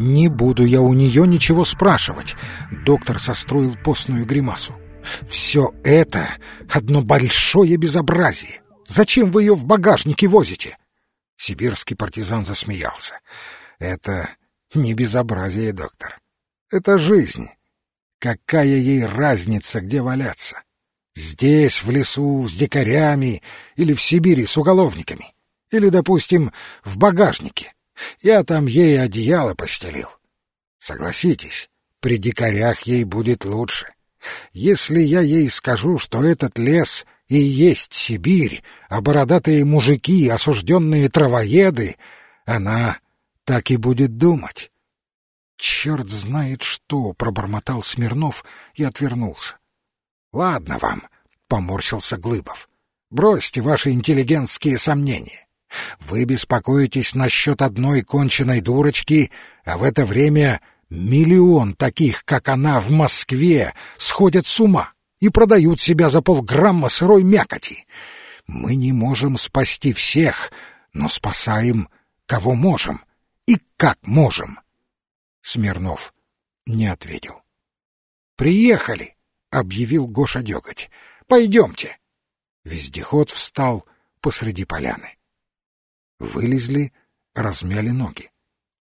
«Не буду я у нее ничего спрашивать», — доктор состроил постную гримасу. «Все это одно большое безобразие. Зачем вы ее в багажнике возите?» Сибирский партизан засмеялся. «Это не безобразие, доктор. Это жизнь. Какая ей разница, где валяться? Здесь, в лесу, с дикарями или в Сибири с уголовниками? Или, допустим, в багажнике? Я там ей одеяло постелил. Согласитесь, при дикарях ей будет лучше. Если я ей скажу, что этот лес и есть Сибирь, а бородатые мужики — осужденные травоеды, она так и будет думать. «Черт знает что!» — пробормотал Смирнов и отвернулся. «Ладно вам», — поморщился Глыбов. «Бросьте ваши интеллигентские сомнения. Вы беспокоитесь насчет одной конченной дурочки, а в это время миллион таких, как она, в Москве сходят с ума и продают себя за полграмма сырой мякоти. Мы не можем спасти всех, но спасаем, кого можем и как можем. Смирнов не ответил. «Приехали!» — объявил Гоша Деготь. «Пойдемте!» Вездеход встал посреди поляны. Вылезли, размяли ноги.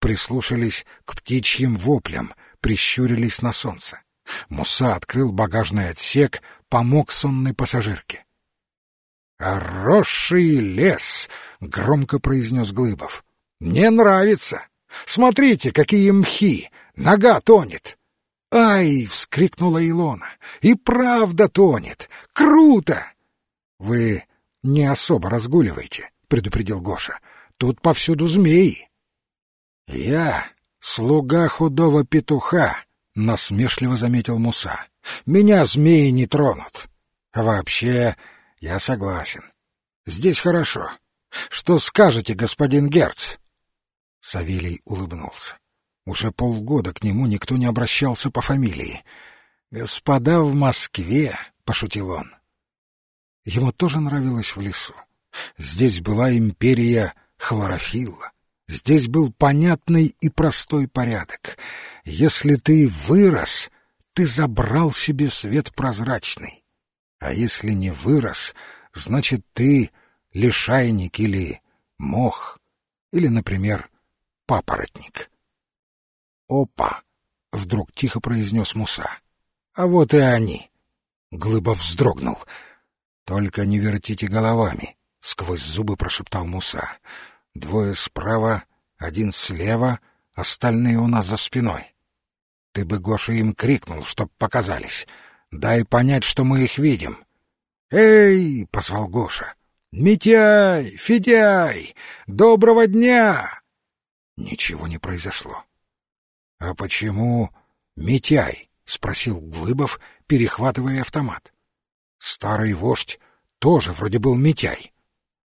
Прислушались к птичьим воплям, прищурились на солнце. Муса открыл багажный отсек, помог сонной пассажирке. «Хороший лес!» — громко произнес Глыбов. «Мне нравится! Смотрите, какие мхи! Нога тонет!» «Ай!» — вскрикнула Илона. «И правда тонет! Круто!» «Вы не особо разгуливаете», — предупредил Гоша. «Тут повсюду змеи». «Я слуга худого петуха», — насмешливо заметил Муса. «Меня змеи не тронут. вообще, я согласен. Здесь хорошо. Что скажете, господин Герц?» Савелий улыбнулся. Уже полгода к нему никто не обращался по фамилии. «Господа в Москве», — пошутил он. Ему тоже нравилось в лесу. Здесь была империя хлорофилла. Здесь был понятный и простой порядок. Если ты вырос, ты забрал себе свет прозрачный. А если не вырос, значит, ты лишайник или мох, или, например, папоротник. «Опа!» — вдруг тихо произнес Муса. «А вот и они!» Глыбов вздрогнул. «Только не вертите головами!» — сквозь зубы прошептал Муса. «Двое справа, один слева, остальные у нас за спиной. Ты бы, Гоша, им крикнул, чтоб показались. Дай понять, что мы их видим». «Эй!» — позвал Гоша. «Митяй! Федяй! Доброго дня!» Ничего не произошло. — А почему Митяй? — спросил Глыбов, перехватывая автомат. Старый вождь тоже вроде был Митяй. —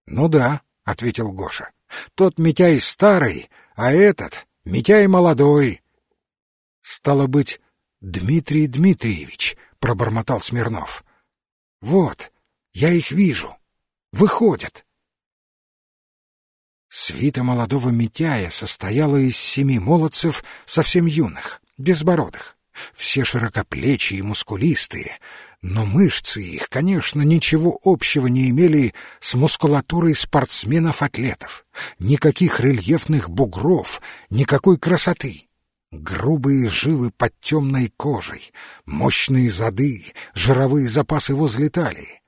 Ну да, — ответил Гоша. — Тот Митяй старый, а этот Митяй молодой. — Стало быть, Дмитрий Дмитриевич, — пробормотал Смирнов. — Вот, я их вижу. Выходят. Свита молодого Митяя состояла из семи молодцев совсем юных, безбородых. Все широкоплечие и мускулистые, но мышцы их, конечно, ничего общего не имели с мускулатурой спортсменов-атлетов. Никаких рельефных бугров, никакой красоты. Грубые жилы под темной кожей, мощные зады, жировые запасы возле талии.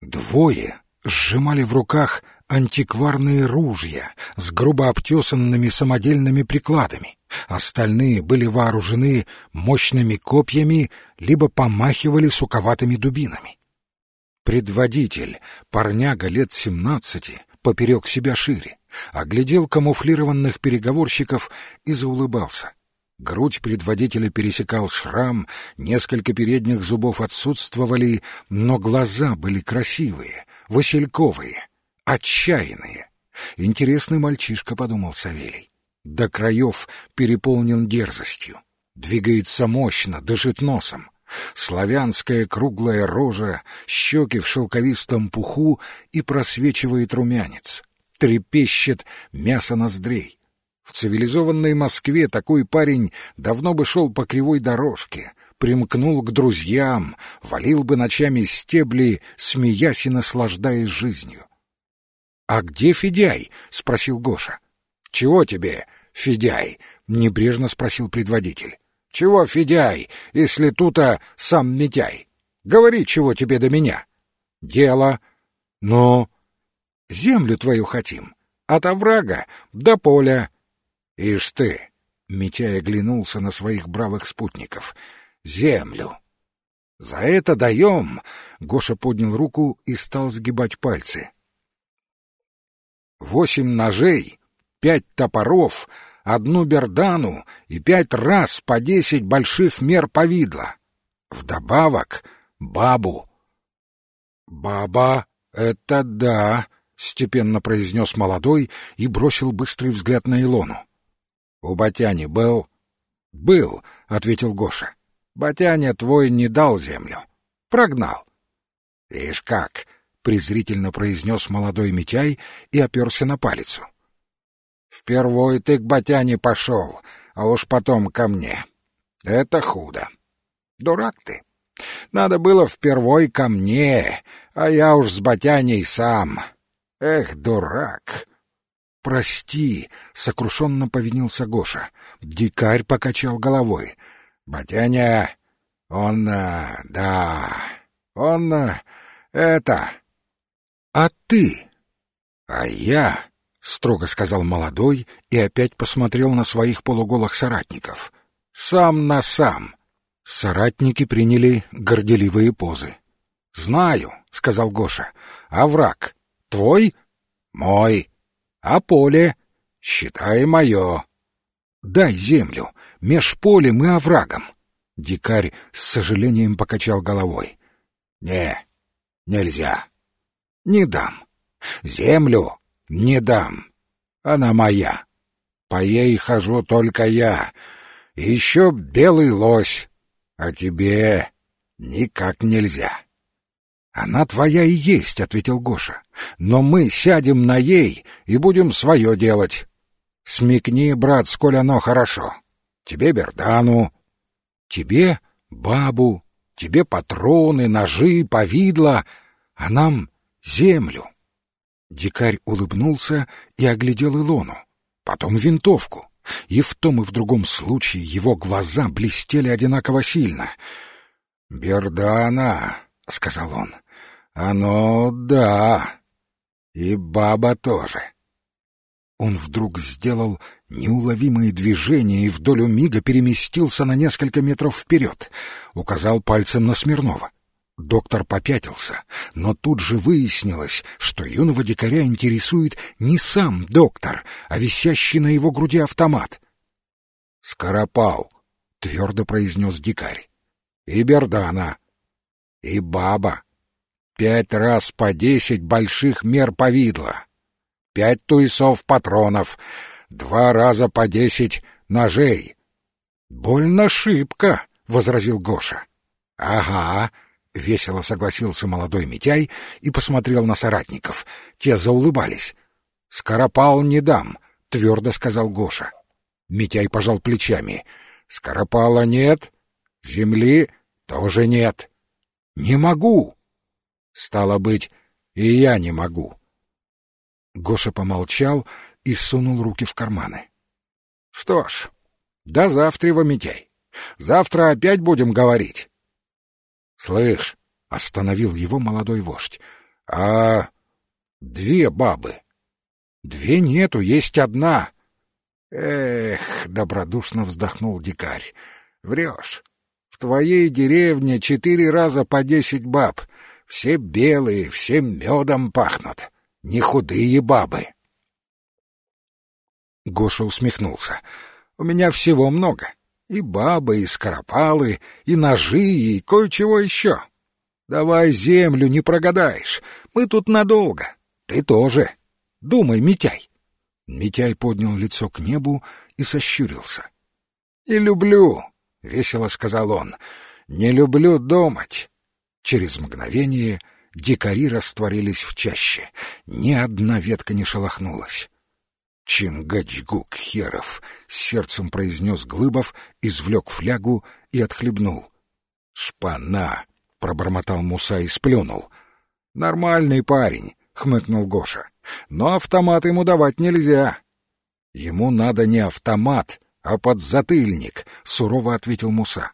Двое сжимали в руках антикварные ружья с грубо обтесанными самодельными прикладами. Остальные были вооружены мощными копьями либо помахивали суковатыми дубинами. Предводитель, парняга лет семнадцати, поперек себя шире, оглядел камуфлированных переговорщиков и заулыбался. Грудь предводителя пересекал шрам, несколько передних зубов отсутствовали, но глаза были красивые, васильковые — отчаянные. Интересный мальчишка, — подумал Савелий. До краев переполнен дерзостью. Двигается мощно, дышит носом. Славянская круглая рожа, щеки в шелковистом пуху и просвечивает румянец. Трепещет мясо ноздрей. В цивилизованной Москве такой парень давно бы шел по кривой дорожке, примкнул к друзьям, валил бы ночами стебли, смеясь и наслаждаясь жизнью. — А где Федяй? — спросил Гоша. — Чего тебе, Федяй? — небрежно спросил предводитель. — Чего Федяй, если тут-то сам Митяй? Говори, чего тебе до меня. — Дело. — Ну? — Землю твою хотим. От оврага до поля. — Ишь ты! — Митяй оглянулся на своих бравых спутников — землю. За это даем, — Гоша поднял руку и стал сгибать пальцы. Восемь ножей, пять топоров, одну бердану и пять раз по десять больших мер повидла. Вдобавок бабу. — Баба, это да, — степенно произнес молодой и бросил быстрый взгляд на Илону. — У Батяни был? — Был, — ответил Гоша. Батяня твой не дал землю. Прогнал. — Ишь как! — презрительно произнес молодой Митяй и оперся на палицу. — Впервой ты к Батяне пошел, а уж потом ко мне. Это худо. Дурак ты. Надо было впервой ко мне, а я уж с Батяней сам. Эх, дурак! — Прости, — сокрушенно повинился Гоша. Дикарь покачал головой. Батяня, он, э, да, он, э, это... А ты? А я, — строго сказал молодой и опять посмотрел на своих полуголых соратников. Сам на сам. Соратники приняли горделивые позы. «Знаю», — сказал Гоша. «А враг? Твой?» «Мой. А поле?» «Считай мое». «Дай землю меж полем и оврагом. Дикарь с сожалением покачал головой. Не, нельзя. Не дам. Землю не дам. Она моя. По ей хожу только я. Еще белый лось. А тебе никак нельзя. Она твоя и есть, ответил Гоша. Но мы сядем на ей и будем свое делать. Смекни, брат, сколь оно хорошо тебе бердану, тебе бабу, тебе патроны, ножи, повидло, а нам землю. Дикарь улыбнулся и оглядел Илону, потом винтовку, и в том и в другом случае его глаза блестели одинаково сильно. «Бердана», — сказал он, — «оно да, и баба тоже». Он вдруг сделал неуловимые движения и в долю мига переместился на несколько метров вперед. Указал пальцем на Смирнова. Доктор попятился, но тут же выяснилось, что юного дикаря интересует не сам доктор, а висящий на его груди автомат. «Скоропал», — твердо произнес дикарь. «И Бердана, и баба. Пять раз по десять больших мер повидло пять туесов патронов, два раза по десять ножей. — Больно шибко, — возразил Гоша. — Ага, — весело согласился молодой Митяй и посмотрел на соратников. Те заулыбались. — Скоропал не дам, — твердо сказал Гоша. Митяй пожал плечами. — Скоропала нет, земли тоже нет. — Не могу. — Стало быть, и я не могу. Гоша помолчал и сунул руки в карманы. — Что ж, до завтра, Митяй. Завтра опять будем говорить. — Слышь, — остановил его молодой вождь, — а две бабы? — Две нету, есть одна. — Эх, — добродушно вздохнул дикарь, — врешь. В твоей деревне четыре раза по десять баб, все белые, все медом пахнут не худые бабы. Гоша усмехнулся. У меня всего много. И бабы, и скоропалы, и ножи, и кое-чего еще. Давай землю, не прогадаешь. Мы тут надолго. Ты тоже. Думай, Митяй. Митяй поднял лицо к небу и сощурился. — И люблю, — весело сказал он, — не люблю думать. Через мгновение Дикари растворились в чаще. Ни одна ветка не шелохнулась. Чингачгук херов, с сердцем произнес Глыбов, извлек флягу и отхлебнул. Шпана, пробормотал Муса и сплюнул. Нормальный парень, хмыкнул Гоша. Но автомат ему давать нельзя. Ему надо не автомат, а подзатыльник, сурово ответил Муса.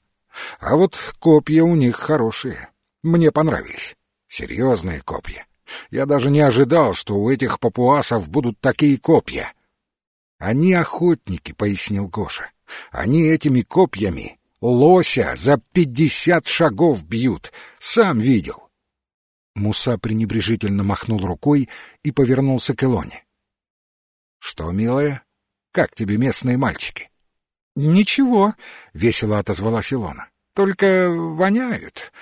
А вот копья у них хорошие. Мне понравились. Серьезные копья. Я даже не ожидал, что у этих папуасов будут такие копья. Они охотники, пояснил Гоша. Они этими копьями лося за пятьдесят шагов бьют. Сам видел. Муса пренебрежительно махнул рукой и повернулся к Илоне. — Что, милая, как тебе местные мальчики? — Ничего, — весело отозвалась Илона. — Только воняют.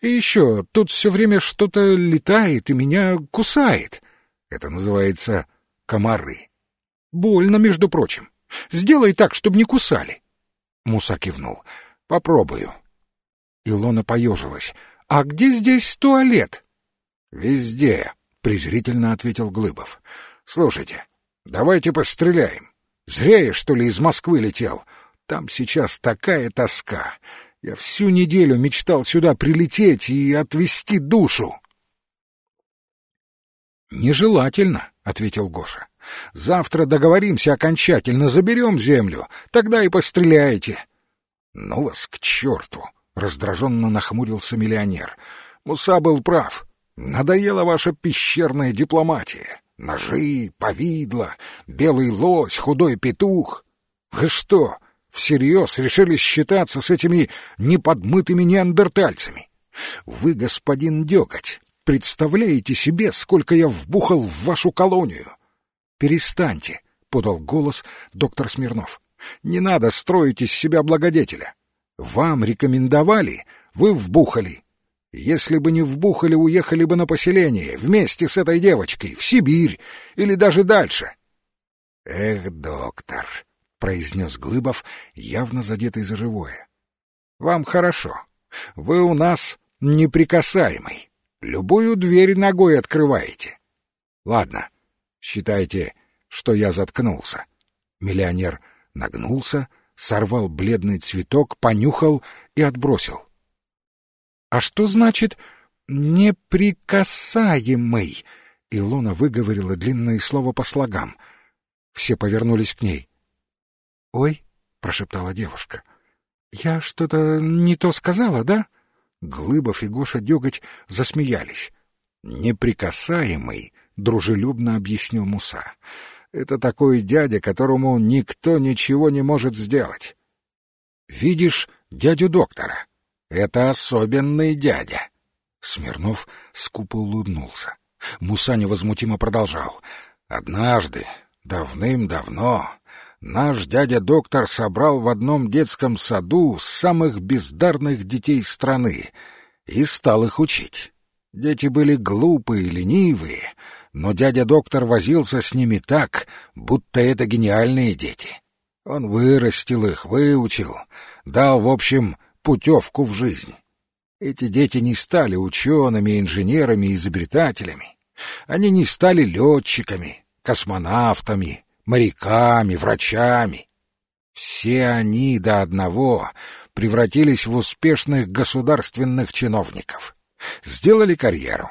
И еще, тут все время что-то летает и меня кусает. Это называется комары. Больно, между прочим. Сделай так, чтобы не кусали. Муса кивнул. — Попробую. Илона поежилась. — А где здесь туалет? «Везде», — презрительно ответил Глыбов. «Слушайте, давайте постреляем. Зря я, что ли, из Москвы летел. Там сейчас такая тоска. Я всю неделю мечтал сюда прилететь и отвести душу». «Нежелательно», — ответил Гоша. «Завтра договоримся окончательно, заберем землю, тогда и постреляйте». «Ну вас к черту!» — раздраженно нахмурился миллионер. «Муса был прав. Надоела ваша пещерная дипломатия. Ножи, повидло, белый лось, худой петух. Вы что, всерьез решили считаться с этими неподмытыми неандертальцами? Вы, господин Дёготь, представляете себе, сколько я вбухал в вашу колонию? Перестаньте, — подал голос доктор Смирнов. Не надо строить из себя благодетеля. Вам рекомендовали, вы вбухали. Если бы не вбухали, уехали бы на поселение, вместе с этой девочкой, в Сибирь или даже дальше. — Эх, доктор, — произнес Глыбов, явно задетый за живое. — Вам хорошо. Вы у нас неприкасаемый. Любую дверь ногой открываете. Ладно, считайте, что я заткнулся. Миллионер нагнулся, сорвал бледный цветок, понюхал и отбросил. А что значит «неприкасаемый»? Илона выговорила длинное слово по слогам. Все повернулись к ней. «Ой», — прошептала девушка, — «я что-то не то сказала, да?» Глыбов и Гоша Дёготь засмеялись. «Неприкасаемый», — дружелюбно объяснил Муса. «Это такой дядя, которому никто ничего не может сделать». «Видишь дядю доктора?» Это особенный дядя. Смирнов скупо улыбнулся. Муса невозмутимо продолжал. Однажды, давным-давно, наш дядя-доктор собрал в одном детском саду самых бездарных детей страны и стал их учить. Дети были глупые, ленивые, но дядя-доктор возился с ними так, будто это гениальные дети. Он вырастил их, выучил, дал, в общем, путевку в жизнь. Эти дети не стали учеными, инженерами, изобретателями. Они не стали летчиками, космонавтами, моряками, врачами. Все они до одного превратились в успешных государственных чиновников. Сделали карьеру.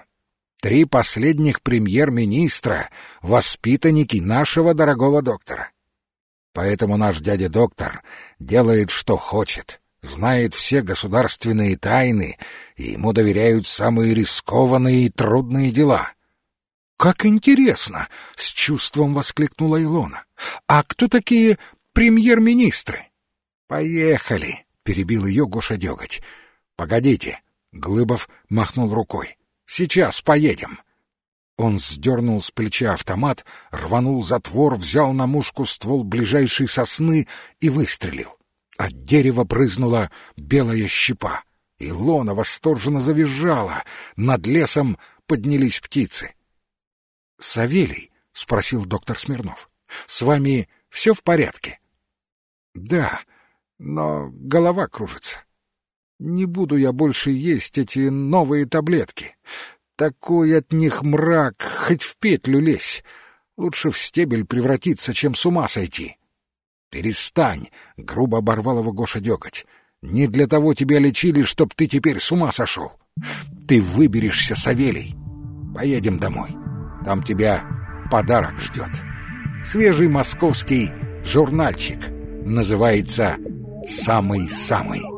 Три последних премьер-министра — воспитанники нашего дорогого доктора. Поэтому наш дядя-доктор делает, что хочет — знает все государственные тайны, и ему доверяют самые рискованные и трудные дела. «Как интересно!» — с чувством воскликнула Илона. «А кто такие премьер-министры?» «Поехали!» — перебил ее Гоша Деготь. «Погодите!» — Глыбов махнул рукой. «Сейчас поедем!» Он сдернул с плеча автомат, рванул затвор, взял на мушку ствол ближайшей сосны и выстрелил. От дерева брызнула белая щепа. Илона восторженно завизжала. Над лесом поднялись птицы. — Савелий, — спросил доктор Смирнов, — с вами все в порядке? — Да, но голова кружится. Не буду я больше есть эти новые таблетки. Такой от них мрак, хоть в петлю лезь. Лучше в стебель превратиться, чем с ума сойти. «Перестань!» — грубо оборвал его Гоша дёготь. «Не для того тебя лечили, чтоб ты теперь с ума сошел. Ты выберешься, Савелий. Поедем домой. Там тебя подарок ждет. Свежий московский журнальчик. Называется «Самый-самый».